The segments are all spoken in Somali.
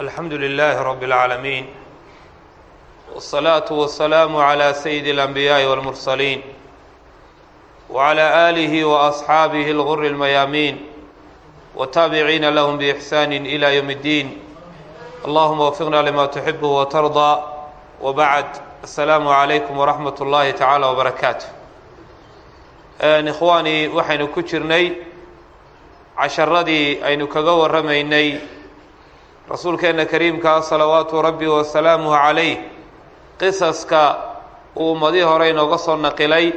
الحمد لله رب العالمين والصلاة والسلام على سيد الأنبياء والمرسلين وعلى آله وأصحابه الغر الميامين والتابعين لهم بإحسان إلى يوم الدين اللهم وفقنا لما تحب وترضى وبعد السلام عليكم ورحمة الله تعالى وبركاته إخواني waxaynu ku jirnay casharadii aynu kaga warramaynay rasuulkeenna kariimkaa salawaatu rabbi wasalaamuhu calayh. Qisaska uu ummadii hore inooga soo naqilay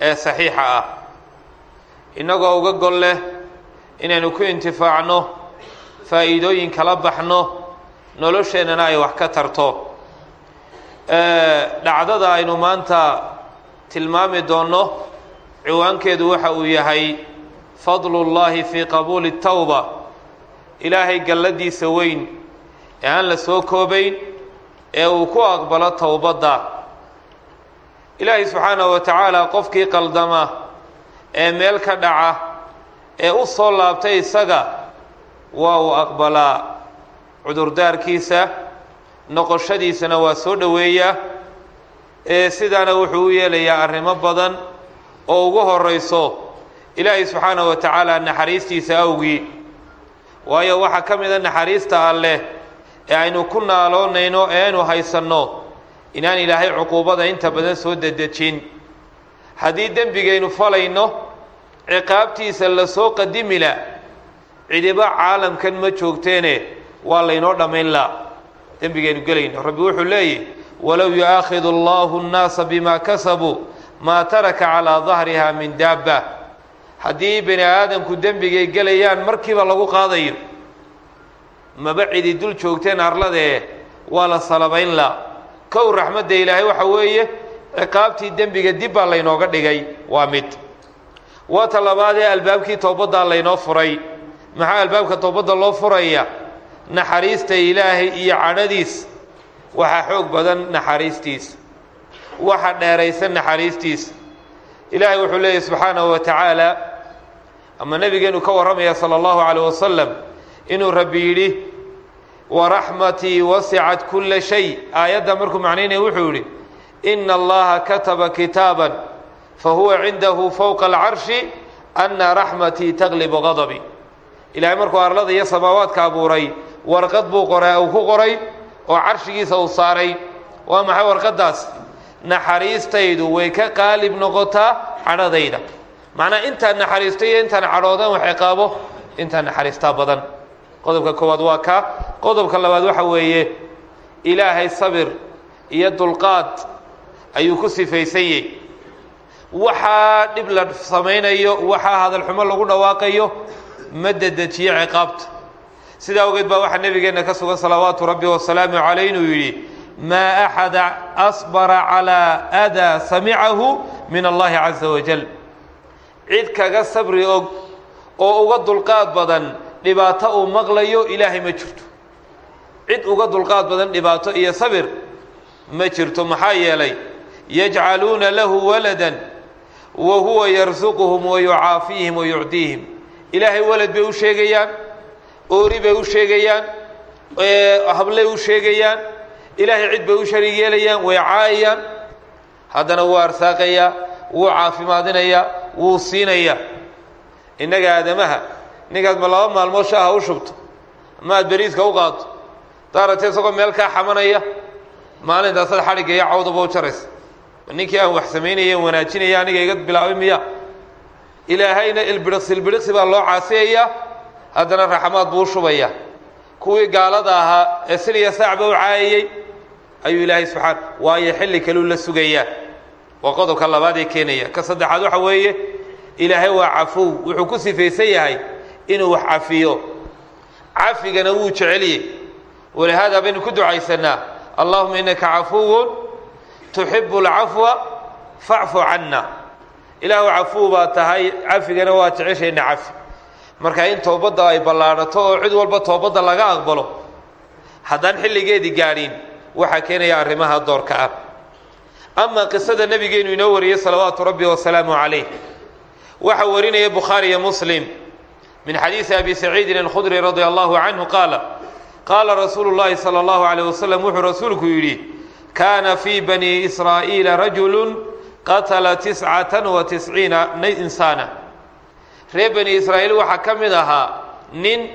ee saxiixa ah. Innagoo uga gol leh inaynu ku intifaacno faa'iidooyin kala baxno nolosheennana ay wax ka tarto. Dhacdada aynu maanta tilmaami doonno ciwaankeedu waxa uu yahay fadlu llaahi fii qabuuli tawba ilaahay galladiisa weyn ee aan la soo koobayn ee uu ku aqbalo towbadda. Ilaahay subxaanahu wa tacaala qofkii qaldama ee meel ka dhaca ee u soo laabtay isaga waa uu aqbalaa. Cudurdaarkiisa noqoshadiisana waa soo dhoweeyaa ee sidaana wuxuu u yeelayaa arrimo badan oo ugu horayso ilaahay subxaanahu wa tacaala naxariistiisa awgii waayo waxaa ka mida naxariista alleh ee aynu ku naaloonayno ee aynu haysanno inaan ilaahay cuquubada inta badan soo dedejin. Haddii dembigaynu falayno ciqaabtiisa la soo qadimila cidiba caalamkan ma joogteene waa laynoo dhammayn la dembigaynu gelayno. Rabbi wuxuu leeyahy walow yu-aakhidu allahu nnaasa bima kasabuu maa taraka calaa dahriha min daabba haddii bani aadamku dembigay gelayaan markiiba lagu qaadayo. Maba cidi dul joogteen arladee waa la salabayn la. Kow raxmadda ilaahay waxa weeye ciqaabtii dembiga dib baa laynooga dhigay waa mid. Waa ta labaadee albaabkii toobaddaa laynoo furay. Maxaa albaabka toobadda loo furaya? Naxariista ilaahay iyo cadhadiis. Waxaa xoog badan naxariistiisa waxa dheeraysan naxariistiisa ilaahay wuxuu leeyahy subxaanahu wa tacaala ama nebigeenu ka warramaya sala allahu calayh wasalam inuu rabbi yidhi waraxmatii wasicat kulla shay. Aayadda markuu macnaynaya wuxuu yidhi ina allaha kataba kitaaban fahuwa cindahu fowqa alcarshi ana raxmatii taglibu gadabi ilaahay markuu arlada iyo samaawaadka abuuray warqad buu qoray uu ku qoray oo carshigiisa uu saaray. Waa maxay warqaddaas? Naxariistaydu way ka qaalib noqotaa cadhadayda macnaa intaan naxariisto iyo intaan cadhoodan wax ciqaabo intaan naxariistaa badan. Qodobka koowaad waa kaa qodobka labaad waxa weeye ilaahay sabir iyo dulqaad ayuu ku sifaysan yahy waxaa dhib la samaynayo waxaa hadalxumo lagu dhawaaqayo ma dedejiyo ciqaabta. Sidaa ogeed baa waxaa nebigeenna ka sugan salawaatu rabbi wasalaamu caleyh inuu yidhi maa axada asbara calaa adaa samicahu min allahi caza wajal cid kaga sabri og oo uga dulqaad badan dhibaato uu maqlayo ilaahay ma jirto. Cid uga dulqaad badan dhibaato iyo sabir ma jirto maxaa yeelay yajcaluuna lahu waladan wa huwa yarsuquhum wa yucaafiihim wa yucdiihim. Ilaahay walad bay u sheegayaan oori bay u sheegayaan hablay u sheegayaan ilaahay cid bay u shariig yeelayaan way caayayaan haddana wuu arsaaqayaa wuu caafimaadinayaa wuu siinayaa innaga aadamaha ninkaad ma laba maalmood shaaha u shubto ama aad u qaado daarate isagoo meel kaa xamanaya maalintaasaad xadhigga iyo cawdaba u jaraysa. Ninkii aan wax samaynaya wanaajinaya aniga iga bilaabay miya ilaahayna ilbiriqsi ilbiriqsi baa loo caasiyayaa haddana raxmaad buu u kuwii gaalada ahaa ee siliya saacba u caayayey ayuu ilaahay subxaana waayo xilli kaleu la sugayaa. Waa qodobka labaad ee keenaya. Ka saddexaad waxa weeye ilaahay waa cafow wuxuu ku sifaysan yahay inuu wax cafiyo. Cafigana wuu jeceliyey walihaada baynu ku ducaysanaa allahuma innaka cafuwun tuxibu alcafwa facfu canna. Ilaahu cafuw baa tahay cafigana waa jeceshayna cafi. Marka in toobadda ay ballaadhato oo cid walba toobadda laga aqbalo haddaan xilligeedii gaadhin waxaa keenaya arrimaha doorka ah. Ama qisada nebigeenu inoo wariyey salawaatu rabbi wasalaamu calayh waxaa warinaya bukhaari iyo muslim. Min xadiisi abi saciidin alkhudri radia allahu canhu qaala qaala rasuulu llaahi sala allahu calayh wasalam wuxuu rasuulku yidhi kaana fii bani israa'iila rajulun qatala tiscatan wa tisciina insaana. Reer bani israa'iil waxaa ka mid ahaa nin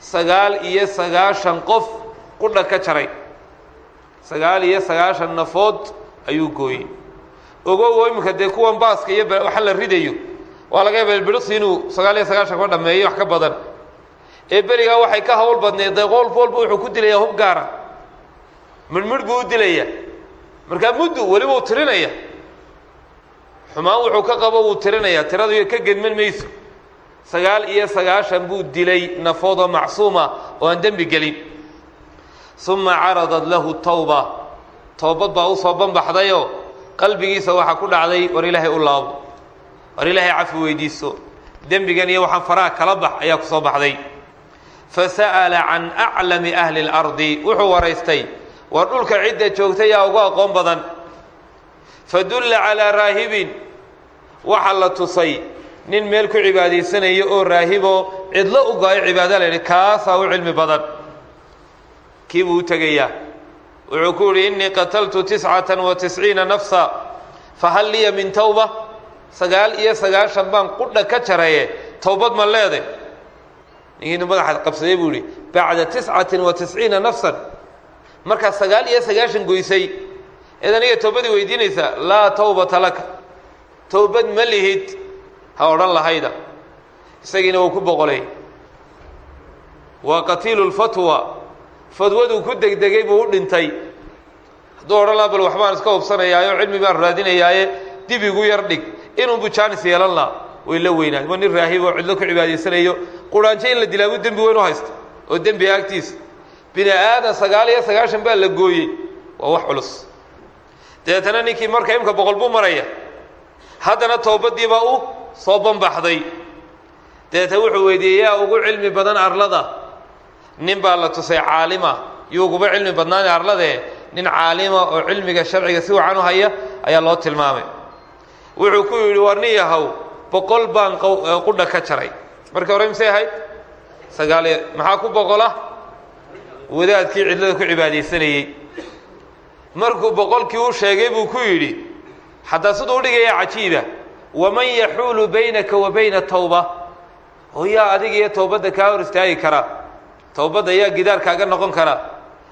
sagaal iyo sagaashan qof qudha ka jaray. Sagaal iyo sagaashan nafood ayuu gooyey. Ogow iminka dee kuwan baaska iyo waxa la ridayo waa laga yaaba ilbiriqsi inuu sagaal iyo sagaashan ka dhameeyo wax ka badan. Ee berigaa waxay ka hawl badneed dee qoolf walba wuxuu ku dilayaa hub gaara. Midhmidh buu u dilayaa markaa muddu weliba uu tirinaya. Xumaan wuxuu ka qabo wuu tirinayaa tiradu ka gedman mayso. Sagaal iyo sagaashan buu dilay nafoodoo macsuuma oo aan dembi gelin. Uma caradat lahu tawba. Toobad baa u soo banbaxdayoo qalbigiisa waxaa ku dhacday war ilaahay u laabo war ilaahay cafi weydiiso. Dembigan iyo waxaan faraha kala bax ayaa ku soo baxday. Fasa'ala can aclami ahli اlardi wuxuu waraystay war dhulka cidda joogtay yaa ugu aqoon badan. Fadulla calaa raahibin waxaa la tusay nin meel ku cibaadaysanayo oo raahiboo cidlo u go'ay cibaado la yidhi kaasaa u cilmi badan. Kii buu u tegayaa. Wuxuu ku yidhi innii qataltu tiscatan wa tisciina nafsa fahal liya min tawba sagaal iyo sagaashan baan qudha ka jaraye towbad ma leeday. Ninkiinu madaxa qabsaday buu yihi bacda tiscatin wa tisciina nafsan. Markaa sagaal iyo sagaashan goysay eed aniga towbadii weydiinaysaa laa tawbata laka. Towbad ma lihid ha odhan lahayda. Isagiina wuu ku boqolay. Waa qatiilu lfatwa fadwaduu ku degdegay buu u dhintay. Hadduu odhan laha bal waxbaan iska hubsanayaayo cilmi baan raadinayaaye dib igu yar dhig inuunbu jaanis yeelan laha way la weynaan waa nin raahib oo cidlo ku cibaadaysanayo quraanjo in la dilaabu dembi weyn u haysta oo dembi agtiisa. Bini aadan sagaal iyo sagaashan baa la gooyey. Waa wax culus. Dabeetana ninkii marka imka boqol buu maraya. Haddana toobadiibaa u soo banbaxday dabeetana wuxuu weydiiyey yaa ugu cilmi badan arlada nin baa la tusay caalima. Yuuguba cilmi badnaan arladee? Nin caalima oo cilmiga sharciga si wacan u haya ayaa loo tilmaamay wuxuu ku yidhi war nin yahow boqol baan qudha ka jaray. Markii hore misay ahayd sagaaliyo maxaa ku boqola wadaadkii cidlada ku cibaadaysanayey markuu boqolkii u sheegay buu ku yidhi xataa siduu udhigaya cajiiba waman yaxuulu baynaka wa bayna tawba. Oo yaa adiga iyo towbadda kaa hor istaagi kara. Towbadda yaa gidaar kaaga noqon kara.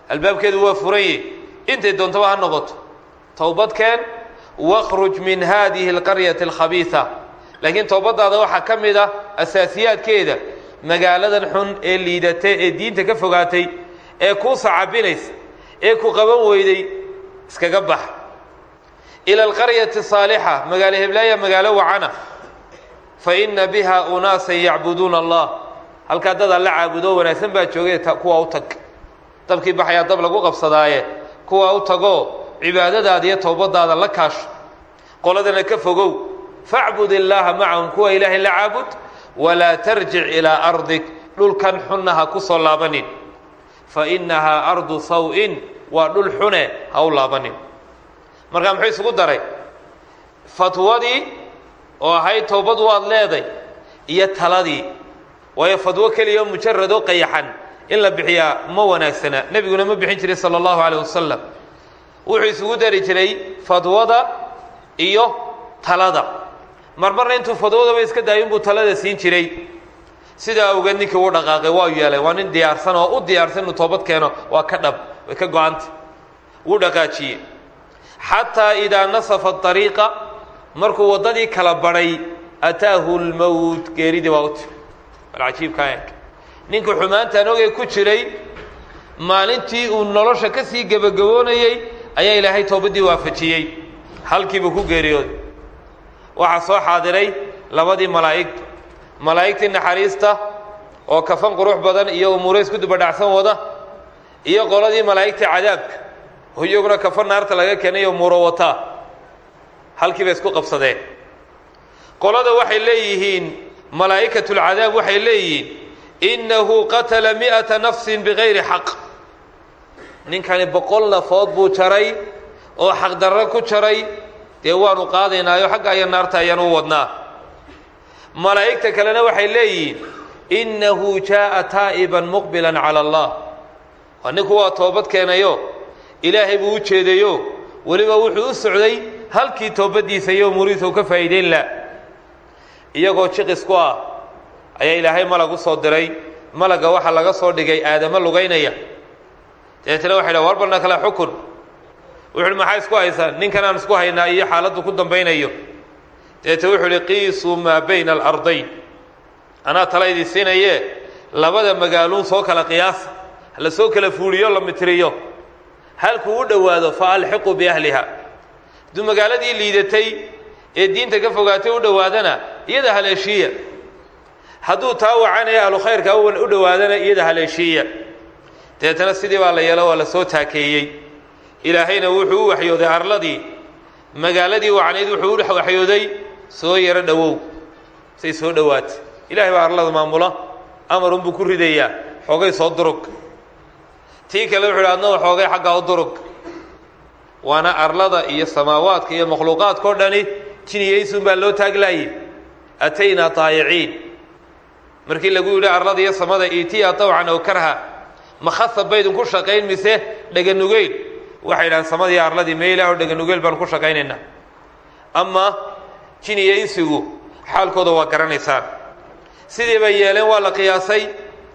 Albaabkeedu waa furanye intay doontaba ha noqoto. Towbadkeen wakhruj min haadihi alqaryati alkhabiisa laakiin towbaddaada waxaa ka mid ah asaasiyaadkeeda magaaladan xun ee liidatay ee diinta ka fogaatay ee kuu sacabinaysa ee ku qaban weyday iskaga bax ila alqaryati saalixa magaalo heblaaya magaalo wacana fa inna biha unaasan yacbuduuna allah halkaa dad alla caabudo wanaagsan baa joogay kuwa u tag dabkii baxayaa dab lagu qabsadaaye kuwa u tagoo cibaadadaada iyo towbadaada la kaasho qoladana ka fogow facbud illaaha macahum kuwa ilaahay la caabud walaa tarjic ilaa ardik dhulkan xunna ha ku soo laabanin. Fa innahaa ardu saw-in waa dhul xune ha u laabanin. Markaa muxuu isugu daray? Fatwadii oo ahayd towbad waad leeday iyo taladii waayo fadwo keliya oo mujarado qayaxan in la bixiyaa ma wanaagsana. Nebiguna ma bixin jiray sala allahu calayh wasalam wuxuu isugu dari jiray fadwada iyo talada. Marmarna intuu fadwadaba iska daayo inbuu talada siin jiray. Sidaa awgeed ninkii uu dhaqaaqay waa yeelay waa nin diyaarsan oo u diyaarsan inuu toobad keeno waa ka dhab way ka go-anta wuu dhaqaajiyey. Xataa idaa nasafa ariiqa markuu waddadii kala badhay ataahu lmowt geeridii baa u timi alcajiibkaa eeg xumaantaan ogay ku jiray maalintii uu nolosha ka sii gebagaboonayey ayaa ilaahay toobaddii waafajiyey. Halkiibuu ku geeriyooday waxaa soo xaadiray labadii malaa'igtu malaa'igtii naxariista oo kafan qurux badan iyo umuuro isku dubadhacsan wada iyo qoladii malaa'igtii cadaabka. Oo iyaguna kafan naarta laga keenay umuuro wataa halkiiba isku qabsadeen. Qolada waxay leeyihiin malaa'ikatulcadaab waxay leeyihiin innahu qatala mi'ata nafsin bigayri xaq ninkani boqol nafood buu jaray oo xaqdarro ku jaray. Dee waanu qaadaynaayo xagga aya naarta ayaan u wadnaa. Malaa'igta kalena waxay leeyihiin innahu jaa'a taa'iban muqbilan cala allah. Waa ninku waa toobad keenayo ilaahay buu u jeedayo weliba wuxuu u socday halkii toobaddiisa iyo umuriisa uu ka faa'iideyn la iyagoo jiqis ku ah ayaa ilaahay malag u soo diray. Malagga waxaa laga soo dhigay aadamo lugaynaya dabeetna waxay dhaha war balna kale xukun. Wuxu uhi maxaa isku haysaa? Ninkan aan isku haynaa iyo xaaladdu ku dambaynayo. Dabeetna wuxuu uhi qiisuu maa bayna alardayn. Anaa tala idin siinaye labada magaaluun soo kala qiyaasa la soo kala fuuliyo la mitiriyo halkuu u dhowaado fa alxiquu biahliha. Hadduu magaaladii liidatay ee diinta ka fogaatay u dhowaadana iyada haleeshiiya. Hadduu taa wacanaya ahlu khayrka u dhowaadana iyada haleeshiiya dabeetana sidii baa la yeelo waa la soo taakeeyey. Ilaahayna wuxuu u waxyooday arladii magaaladii wacnayd wuxuu u waxyooday soo yaro dhowow say soo dhowaatay ilahay baa arlada maamula amarunbuu ku ridayaa xoogay soo durug. Tii kale wuxu uhi adnaba xoogay xaggaa u durug. Waana arlada iyo samaawaadka iyo makhluuqaadka o dhani jiniyaysun baa loo taaglaayey. Ataynaa taayiciin markii lagu yidhi arlada iyo samada itiya tawcan ow karha ma khasab baydun ku shaqayn mise dheganugeyl waxay idhahaan samadii arladii mee ilaah o dheganugeyl baan ku shaqaynaynaa ama jiniya insigu xaalkooda waa garanaysaan. Sidii bay yeeleen waa la qiyaasay.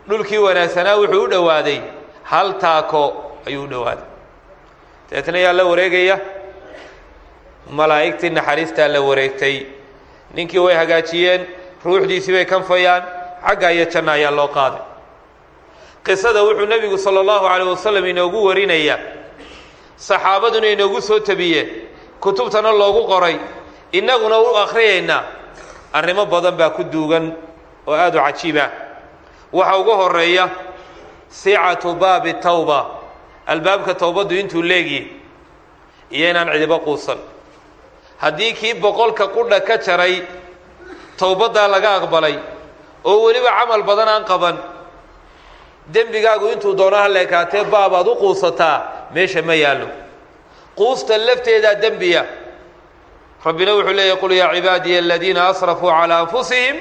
Dhulkii wanaagsanaa wuxuu u dhowaaday hal taako ayuu u dhowaaday dabeetna yaa la wareegaya. Malaa'igtii naxariistaa la wareegtay. Ninkii way hagaajiyeen ruuxdiisii bay kanfayaan xagga iyo janna ayaa loo qaaday qisada wuxuu nebigu sala allahu calayh wasalam inoogu warinayaa saxaabaduna inoogu soo tabiyeen. Kutubtana loogu qoray. Innaguna u akhriyaynaa arrimo badan baa ku duugan oo aad u cajiibah waxa ugu horreeya sicatu baabi tawba. Albaabka towbaddu intuu leegyahy iyo inaan cidibo quusan. Haddii kii boqolka qudha ka jaray towbaddaa laga aqbalay oo weliba camal badan aan qaban dembigaagu intuu doono haleekaatee baabaad u quusataa meesha ma yaallo. Quusta lafteedaa dembiya. Rabbina wuxuu leeyahy qul yaa cibaadiya aladiina asrafuu calaa anfusihim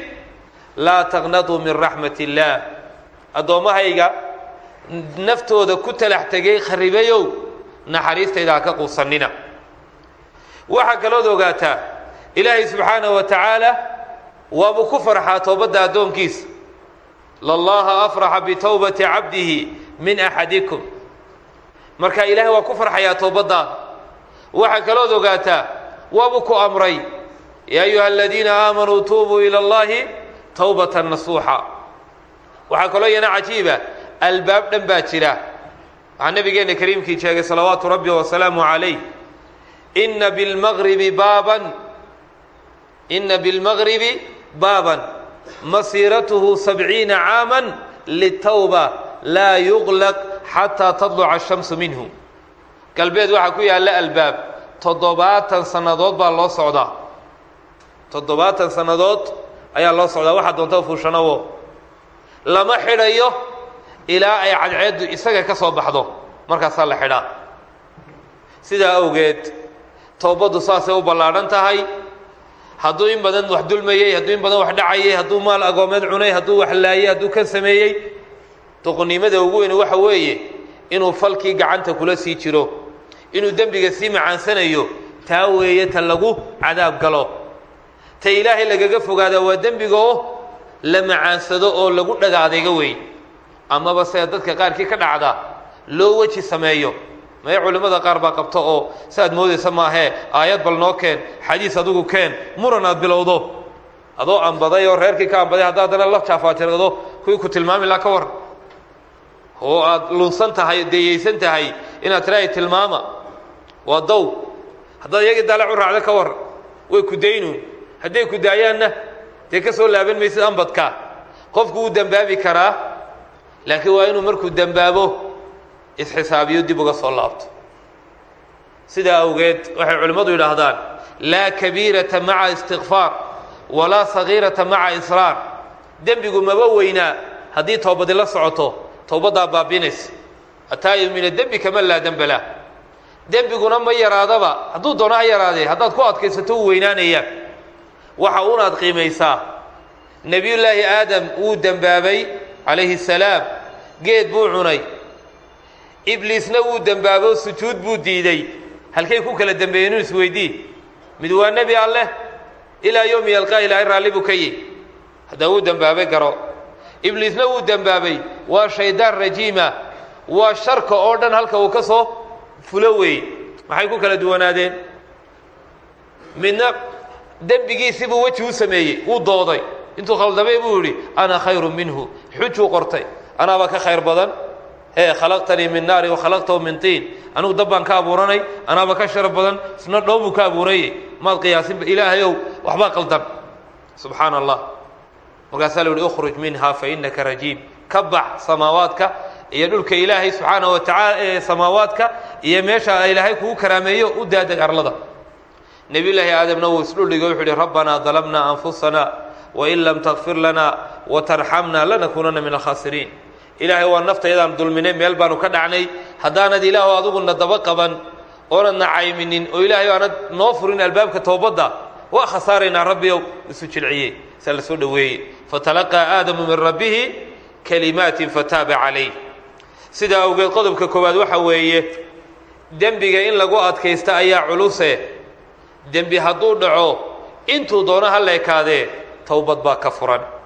laa taqnatuu min raxmat illaah addoommahayga naftooda ku talax tegay kharibayow naxariistayda ha ka quusannina. Waxaa kalood ogaataa ilaahay subxaanahu wa tacaala waabuu ku farxaa toobadda addoonkiisa lallaha afraxa bitowbati cabdihi min axadikum marka ilaahay waa ku farxayaa toobaddaada waxaa kalood ogaataa waabuu ku amray. Yaa ayuha aladiina aamanuu tuubuu ila allahi towbatan nasuuxa. Waxaa kaloo iyana cajiiba albaab dhan baa jira. Waxaa nabigeena kariimkii sheegay salawaatu rabbi wasalaamu calayh ina bilmagribi baaban. Ina bilmagribi baaban masiiratuhu sabciina caama litawba laa yuqlaq xataa tadluca ashamsu minhu. Galbeed waxaa ku yaalla albaab toddobaatan sannadood baa loo socdaa. Toddobaatan sannadood ayaa loo socdaa waxaa doonta fuushanawo lama xidhayo ilaa ay cadceeddu isaga ka soo baxdo markaasaa la xidhaa. Sidaa awgeed towbaddu saasay u ballaadhan tahay hadduu in badan wax dulmayey hadduu in badan wax dhacayay hadduu maal agoomeed cunay hadduu wax laayey hadduu kan sameeyey doqonnimada ugu weyne waxa weeye inuu falkii gacanta kula sii jiro inuu dembiga sii macaansanayo taa weeye ta lagu cadaab galo. Ta ilaahay lagaga fogaadaa waa dembiga oo la macaansado oo lagu dhaga adayga wey amaba sida dadka qaarkii ka dhacda loo weji sameeyo mae culimmada qaar baa qabto oo saaad moodaysa maahee aayad bal noo keen xadiis adigu keen muran aad bilowdo. Adoo ambaday oo reerkii ka ambaday hadda haddana la jaafatirado kuwii ku tilmaami laha ka war. Oo aad lunsan tahay deeyeysan tahay inaad tirahay tilmaama. Waa dow. Haddaad iyagii dalac u raacdo ka war way ku daynuun. Hadday ku daayaanna dee ka soo laaban maysid ambadka qofku wuu dembaabi karaa laakiin waa inuu markuu dembaabo isxisaabiyo dib uga soo laabto. Sidaa awgeed waxay culimmadu yidhaahdaan laa kabiirata maca istikfaar walaa sagiirata maca israar. Dembigu maba weynaa haddii toobadi la socoto towbaddaa baabinaysa ataa'ibu min adembi kama laa demba lah dembiguna ma yaraadaba hadduu doono ha yaraadee haddaad ku adkaysato uu weynaanaya waxa unaad qiimaysaa. Nebiyullaahi aadam wuu dembaabay calayhi salaam geed buu cunay ibliisna wuu dembaabo sujuud buu diiday. Halkay ku kala dembeeyeen inu isweydii mid waa nebi alleh ilaa yowmi yalqaa ilaahay raalli buu ka yihi haddaa wuu dembaabay garo. Ibliisna wuu dembaabay waa shaydaan rajiima. Waa sharka oo dhan halka uu ka soo fulo weeye maxay ku kala duwanaadeen? Midna dembigiisibuu weji u sameeyey. Wuu dooday. Intuu khaldamay buu yidhi ana khayru minhu. Xujuu qortay. Anaaba ka khayr badan ee khalaqtanii min naari wakhalaqtahu min tiin. Anigu dab baan ka abuuranay anaaba ka sharaf badan isna dhoobuu ka abuurayey maad qiyaasinba ilaahayow waxbaa qaldan. Subxaana allah markaasaa la yihi ukhruj minha fa innaka rajiim. Ka bax samaawaadka iyo dhulka ilaahay subxaana wa tacaala samaawaadka iyo meesha ilaahay kugu karaameeyo u daadeg arlada. Nebiyullaahi aadamna wuu isdhuldhigo wuxuu ihi rabbanaa dalamna anfusana wain lam takfir lana watarxamna lanakuunana min alkhaasiriin ilaahay waa naftayadaan dulminay meel baanu ka dhacnay. Haddaanad ilaahu adiguna daba qaban oonadna cayminin oo ilaahay aanad noo furin albaabka toobadda waa khasaaraynaa rabbiyow isu jilciye saa la soo dhoweeye fatalaqaa aadamu min rabbihi kalimaatin fataaba calayh. Sidaa awgeed qodobka koowaad waxa weeye dembiga in lagu adkaysta ayaa culuse. Dembi hadduu dhaco intuu doono ha la towbad baa ka furan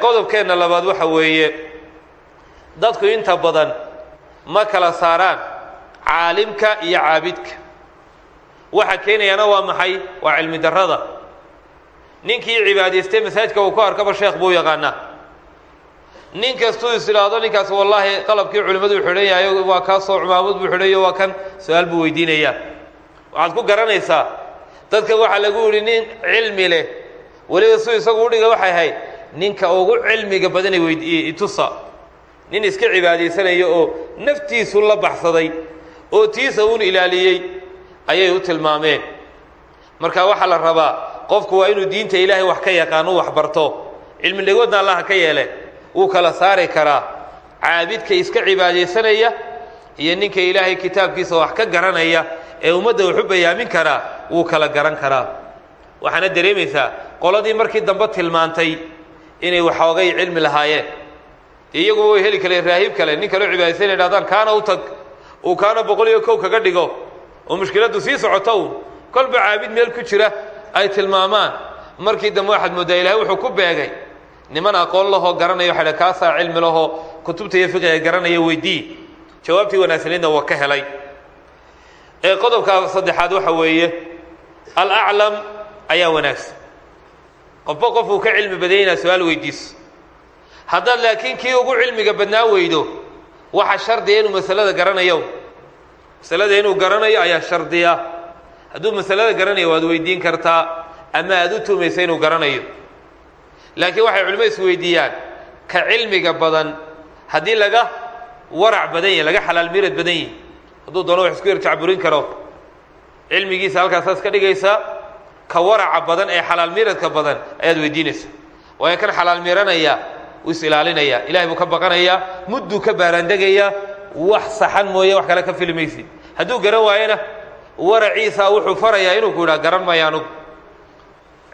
qodobkeenna labaad waxa weeye dadku inta badan ma kala saaraan caalimka iyo caabidka. Waxa keenayaana waa maxay? Waa cilmi darrada. Ninkii cibaadaystay masaajidka uu ku arkaba sheekh buu yaqaanaa. Nin kastuu is idhaahdo ninkaas wallaahi qalabkii culimmadu xidhan yahay waa kaasoo cumaamad buu xidhayo waa kan su'aal buu weydiinayaa. Waxaad ku garanaysaa dadka waxaa lagu yidhi nin cilmi leh weliba suu isagu udhiga waxay ahayd ninka ugu cilmiga badana itusa. Nin iska cibaadaysanaya oo naftiisu la baxsaday oo tiisa uun ilaaliyey ayay u tilmaameen. Marka waxaa la rabaa qofku waa inuu diinta ilaahay wax ka yaqaan u wax barto. Cilmi dhegoodna allaha ka yeele. Wuu kala saari karaa. Caabidka iska cibaadaysanaya iyo ninka ilaahay kitaabkiisa wax ka garanaya ee ummadda waxu bayaamin karaa wuu kala garan karaa. Waxaana dareemaysaa qoladii markii dambe tilmaantay inay waxoogay cilmi lahaayeen. Iyagu way heli kaleen raahib kale nin kaleo cibaadaysan idhahdaan kaana u tag uu kaana boqol iyo kow kaga dhigo oo mushkiladdu sii socoto un kolba caabid meel ku jira ay tilmaamaan. Markii dambe waxaad mooddaa ilahay wuxuu ku beegay niman aqoon lahoo garanaya waxa dh kaasaa cilmi lahoo kutubta iyo fiqiga garanaya weydii. Jawaabtii wanaagsanaydna waa ka helay. Ee qodobka saddexaad waxa weeye alaclam ayaa wanaagsan qofba qofuu ka cilmi badanya inaad su'aal weydiiso haddaad laakiin kii ugu cilmiga badnaa weydo waxa shardiya inuu masalada garanayo masalada inuu garanayo ayaa shardiya hadduu masalada garanayo waad weydiin kartaa ama aad u tuumaysa inuu garanayo. Laakiin waxay culimo isweydiiyaan ka cilmiga badan haddii laga warac badan yahi laga xalaal miirad badan yahi hadduu doono wax isku yarjacburin karo cilmigiisa halkaasaas ka dhigaysaa ka waraca badan ee xalaal miiradka badan ayaad weydiinaysaa. Waayo kan xalaal miiranaya wuu is ilaalinayaa ilahay buu ka baqanayaa mudduu ka baaraandegayaa wax saxan mooye wax kale ka fili maysid hadduu garan waayona waraciisa wuxuu farayaa inuu ku yidhaha garan maayo anugu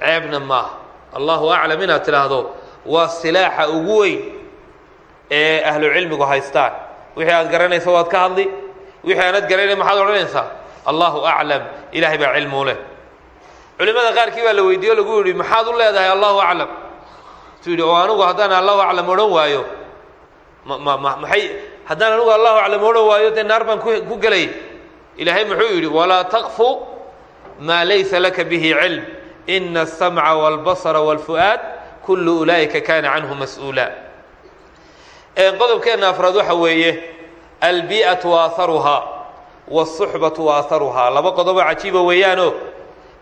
ceebna maaha allahu aclam inaad tidhaahdo waa silaaxa ugu weyn ee ahlu cilmigu haystaan. Wixii aad garanaysa waad ka hadli wixii aanad garanayn maxaad odhanaysaa? Allahu aclam ilaahay baa cilmu leh culimada qaarkii baa la weydiiye o lagu yidhi maxaad u leedahay allahu aclam suu yidhi oo anigu haddaan allahu aclam odhan waayo ma ma ma maxay haddaan anigu allahu aclam odhan waayo dee naar baan ku ku gelay ilaahay muxuu yidhi walaa taqfu maa laysa laka bihi cilm ina aلsamca wاlbasra wاlfu'aad kullu ulaa'ika kaana canhu mas-uula qodobkeenna afraad waxa weeye albi'atu waaharuhaa wاsuxbatu waaharuhaa laba qodoboo cajiiba weeyaanoo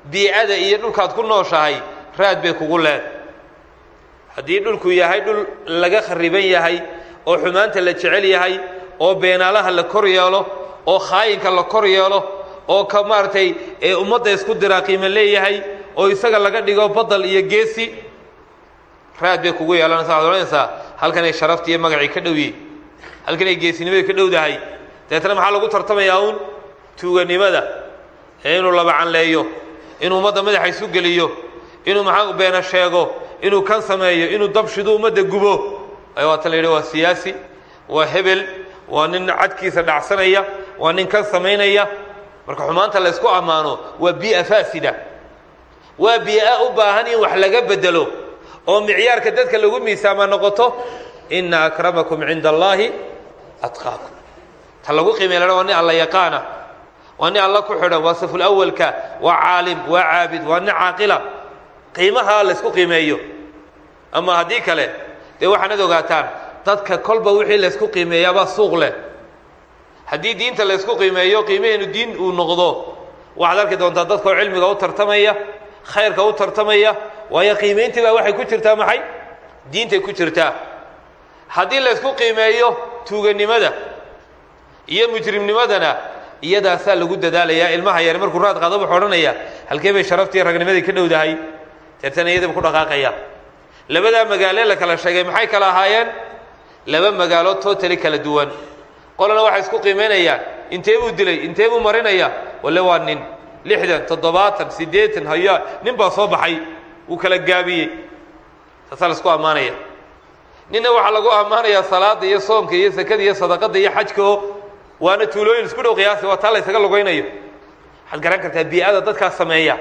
bii'ada iyo dhulkaad ku nooshahay raad bay kugu leed haddii dhulku yahay dhul laga khariban yahay oo xumaanta la jecel yahay oo beenaalaha la kor yeelo oo khaayinka la kor yeelo oo ka maaragtay ummadda isku diraa qiimo leeyahay oo isaga laga dhigo badal iyo geesi raad bay kugu yeelanaysa waxad odhanaysaa halkanay sharaftii iyo magacii ka dhow yihi halkanay geesinimadii ka dhowdahay dabeetna maxaa lagu tartamayaa uun? Tuuganimada ee inuu laba canleeyo inuu ummadda madaxa isu geliyo inuu maxaa beena sheego inuu kan sameeyo inuu dabshido ummadda gubo. Ay waatan la waa siyaasi waa hebel waa nin cadkiisa dhacsanaya waa nin kan samaynaya. Marka xumaanta laysku ammaano waa bii'a faasida. Waa bii'a u baahan in wax laga bedelo oo micyaarka dadka lagu miisaama noqoto ina akramakum cinda allaahi atqaakum. Ta lagu qiimey lana waa nin alla yaqaana waa nin alla ku xidhan waa safulawalka waa caalim waa caabid waa nin caaqila. Qiimaha laysku qiimeeyo. Ama haddii kale dee waxaanad ogaataan dadka kolba wixii laysku qiimeeyaabaa suuq leh. Haddii diinta laysku qiimeeyo qiimaheenu diin uu noqdo. Waxaad arki doontaa dadkao cilmiga u tartamaya khayrka u tartamaya waayo qiimayntii baa waxay ku jirtaa maxay? Diintay ku jirtaa. Haddii laysku qiimeeyo tuuganimada iyo mujrimnimadana iyadaasaa lagu dadaalayaa ilmaha yar markuu raad qaado wuxuu odhanaya halkee bay sharaftii ragnimadii ka dhowdahay? Deetana iyadaba ku dhaqaaqaya labadaa magaalo la kala sheegay maxay kala ahaayeen? Laba magaalo totally kala duwan. Qolana waxay isku qiimaynayaan intee buu dilay? Intee buu marinaya? Walle waa nin. Lixdan toddobaatan siddeetan hayaa nin baa soo baxay. Wuu kala gaabiyey. Taasaa la ammaanaya. Ninna waxaa lagu ammaanayaa salaada iyo soomka iyo sakada iyo sadaqada iyo xajka oo waana tuulooyin isku dhow qiyaasi waa taa la ysaga lugaynayo. Waxaad garan kartaa bii'ada dadkaas sameeya.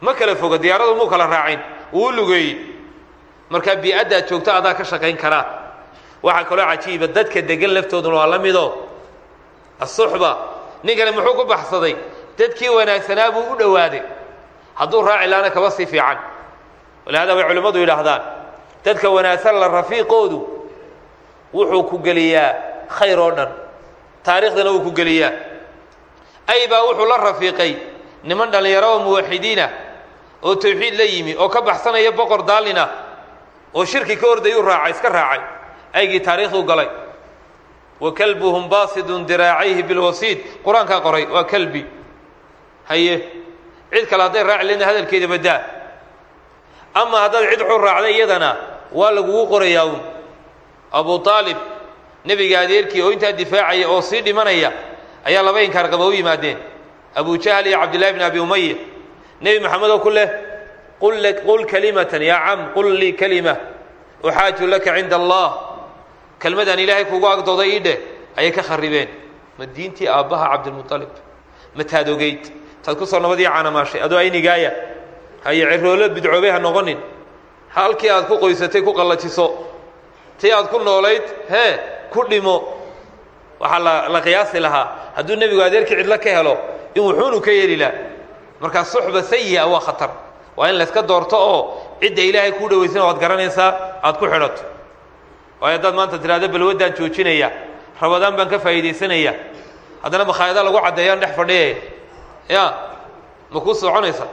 Ma kala foga diyaaradu muu kala raacin. Wuu lugeeyey. Markaa bii'addaad joogto adaa ka shaqayn karaa. Waxaa kaloo cajiiba dadka degan laftooduna waa la mido asuxba ninkani muxuu ku baxsaday? Dadkii wanaagsanaa buu u dhowaaday. Hadduu raaci laana kaba sii fiican. Walihaada bay culimmadu yidhaahdaan dadka wanaagsan la rafiiqoodu. Wuxuu ku geliyaa khayr oo dhan taariikhdana wuu ku geliyaa. Ay baa wuxuu la rafiiqay niman dhallinyaro oo muwaxidiinah oo tawxiid la yimi oo ka baxsanaya boqor daalina oo shirki ka ordayuu raacay iska raacay. Aygii taariikhduu galay. Wa kalbuhum baasidun diraacayhi bilwasiid. Qur'aankaa qoray waa kalbi. Haye cid kale hadday raaci lena hadalkeeda badaa ama haddaad cid xun raacday iyadana waa lagugu qorayaa uun. Abu aalib nebiga adeerkii oo intaa difaacaya oo sii dhimanaya ayaa laba inkaar qaba u yimaadeen. Abu jahl iyo cabdillahi bn abi umaya nebi maxamedoo ku leh qul kalimatan yaa cam qul lii kalima uxaaju laka cinda allah. Kelmadaan ilaahay kugu agdooday ii dheh ayay ka kharibeen ma diintii aabbaha cabdilmualib ma taad ogeyd? Taad ku soo nabadii caanamaashay? Adoo aynigaaya haye ciroolo bidcoobay ha noqonin. Halkii aad ku qoysatay ku qallajiso. Tii aad ku noolayd hee ku dhimo waxaa la qiyaasi lahaa hadduu nebigu adeerkii cidlo ka helo in wuxuunu ka yeeli laha markaa suxba sayi'a waa khatar. Waa in layska doorto oo cidda ilaahay kuu dhawaysana waad garanaysaa aad ku xidhato. Waayo haddaad maanta tidhahdo balwaddaan joojinaya rabadaan baan ka faa'iidaysanaya. Haddana makhaayada lagu caddeeyaan dhex fadhiyaya ya ma kuu soconaysa?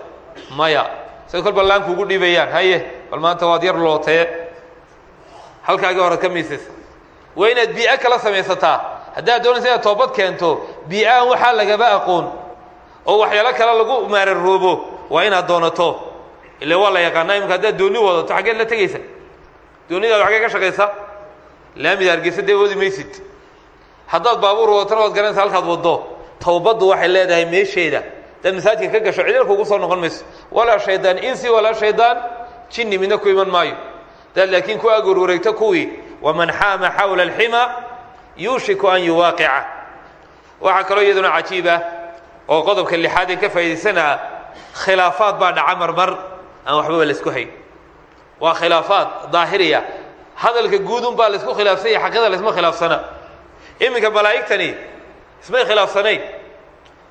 Maya say kolba laan kuugu dhiibayaan haye bal maanta waad yar lootee. Halkaagii horead ka miisaysa waa inaad bii'o kala samaysataa. Haddaad doonaysa inaad toobad keento bii'ahan waxaa lagaba aqoon. Oo waxyaalo kale lagu maararoobo waa inaad doonato. Ile waa la yaqaanaa imika haddaad dooni wadato xaggeed la tegaysa. Doonidaad xaggee ka shaqaysa? Laamida hargeysa dee wadi maysid. Haddaad baabuur wadatana waad garanaysa halkaad waddo towbaddu waxay leedahay meesheeda. Hadaad masaajidka ka gasho cidina kugu soo noqon mayso. Walaa shaydaan insi walaa shaydaan jinni midna ku iman maayo. Hadaad laakiin ku agoor wareegto kuwii waman xaama xawla alxima yuushiku an yuwaaqica waxaa kaloo iyaduna cajiib ah oo qodobka lixaad ee ka faa'iidaysanaa khilaafaad baa dhaca marmar aan waxbaba la isku hayn waa khilaafaad daahiriya hadalka guudun baa la isku khilaafsan yahay xaqida laisma khilaafsana iminka malaa'igtani ismay khilaafsanayn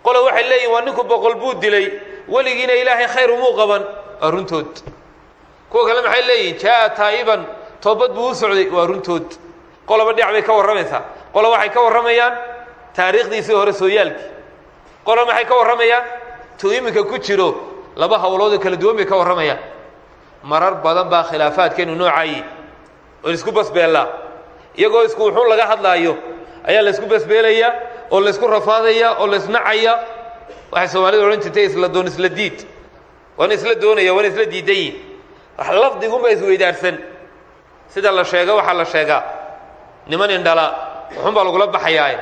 qole waxay leeyihiin waa ninku boqol buu dilay weligiina ilaahay khayr umuu qaban waa runtood kuwa kale maxay leeyihiin jaa taa'iban toobad buu u socday waa runtood. Qoloba dhinac bay ka warramaysaa. Qole waxay ka warramayaan taariikhdiisii hore sooyaalkii. Qole maxay ka warramayaan? Tuu iminka ku jiro laba hawloodoo kala duwan bay ka warramayaan. Marar badan baa khilaafaadkeenu noocayi oo la isku basbeellaa iyagoo isku wuxuun laga hadlaayo ayaa laysku basbeelayaa oo laysku rafaadaya oo laysnacaya waxay soomaalida odhan jirtay isla doon isla diid. Waana isla doonaya waana isla diidan yihiin lafdigunba isweydaarsan sida la sheego waxaa la sheegaa niman indhala wuxuun baa lagula baxayaaye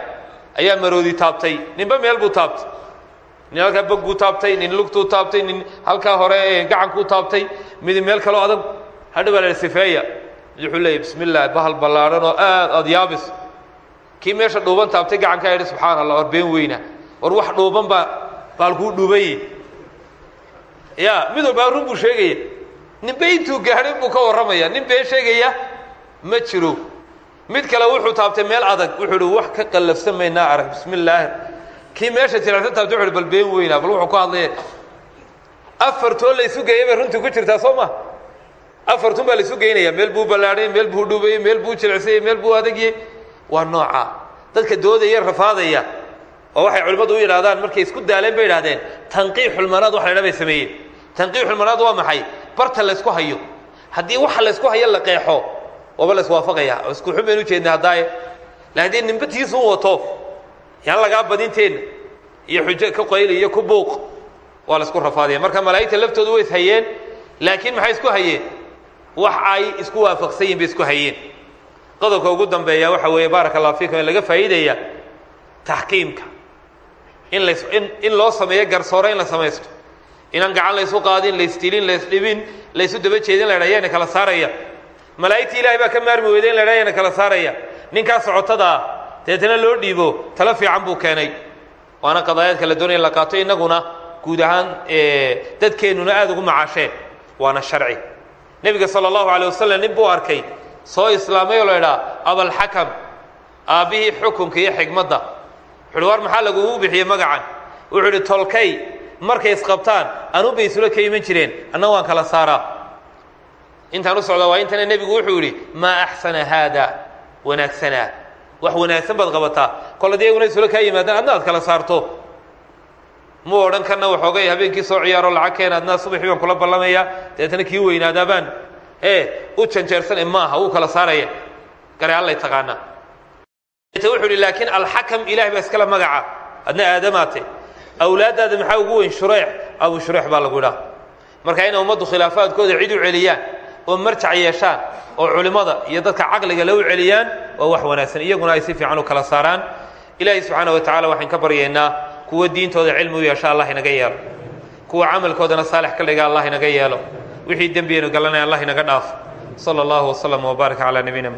ayaa maroodi taabtay. Ninba meel buu taabtay. Nin halkaa bog buu taabtay nin lugtuu taabtay nin halkaa hore gacankuu taabtay. Mid meel kaloo adag hadha baa la sifeeya. Wuxuu leeyay bismi illah bahal ballaadhan oo aad aada yaabis. Kii meesha dhuuban taabtay gacankaa yidhi subxaana allah war been weyna. War wax dhuuban baa baalkuu dhuubaye ya mid walbaa run buu sheegaya ninbe intuu gaadhay buu ka warramaya. Nin been sheegaya ma jiro. Mid kale wuxuu taabtay meel adag. Wuxuu hi wax ka qallafsan maynaa arag. Bismi illaahi kii meesha jilicsan taabtay wuxu hi bal been weynaa. Bal wuxuu ku hadlaya afartoo laysu geeyay bay runtii ku jirtaa soo ma? Afartun baa laysu geynaya meel buu ballaadhay meel buu dhuubayey meel buu jilicsayey meel buu adagiyey. Waa nooca. Dadka doodaya rafaadaya oo waxay culimmadu u yidhahdaan markay isku daaleen bay idhahdeen tanqiixulmanaad wax la ydha bay sameeyeen. Tanqiixulmanaad waa maxay barta laysku hayo. Haddii waxa laysku hayo la qeexo waaba la iswaafaqaya oo isku xun baynu ujeedna haddaaye. La haddii wato yaan lagaa badinteenna iyo xujo ka qayli iyo ku buuq waa la isku rafaadaya. Marka malaa'igta laftoodu way is hayeen laakiin maxay isku hayeen? Wax ay isku waafaqsan bay isku hayeen. Qodobka ugu dambeeya waxa weeye baaraka allahu fiikum laga faa'iidaya taxkiimka. In las in loo sameeyo garsoore in la samaysto inaan gacan laysu qaadin laysdilin laysdhibin laysu daba jeedin la ydha yana kala saaraya. Malaa'igtii ilahay baa ka maarmi weyday in la ydha yana kala saaraya. Ninkaa socotadaa deetana loo dhiibo talo fiican buu keenay. Waana qadaayaadka la doonaya la qaato innaguna guud ahaan dadkeennuna aada ugu macaasheen. Waana sharci. Nebiga sala allahu alay wasalam nin buu arkay soo islaamay oo la idhaa abalxakam aabbihii xukunka iyo xigmadda. Wuxuuhi war maxaa lagugu bixiyey magacan? Wuxuu idhi tolkay markay isqabtaan anubay isula ka iman jireen anna waan kala saaraa. Intaan u socdaa waa intana nebigu wuxuu yidhi maa axsana haada wanaagsanaa wax wanaagsan baad qabataa. Kol iyaguna isula kaa yimaadaan adna kala saarto. Mu odhan kana waxoogay habeenkii soo ciyaaro lacag keena adnaa subaxii baan kula ballamaya. Deetana kii weynaadaa baan e u janjeersan maaha wuu kala saaraya. Gare allay taqaanaa. Wuxuu ihi laakiin alxakam ilahay baa iskale magaca. Adna aadamaate awlaaddaada maxaa ugu weyn? Shureex abu shureex baa lagu idhaha marka inay ummaddu khilaafaadkooda cid u celiyaan oo marjac yeeshaan oo culimmada iyo dadka caqliga la u celiyaan waa wax wanaagsan. Iyaguna ay si fiican u kala saaraan. Ilaahay subxaana wa tacala waxaan ka baryaynaa kuwa diintooda cilmi u yeesha allah inaga yeelo. Kuwa camalkoodana saalix ka dhiga allah inaga yeelo. Wixii dembiyaynu gallanay allah inaga dhaafo. Sala allahu waslama wbaarak calaa nabiyina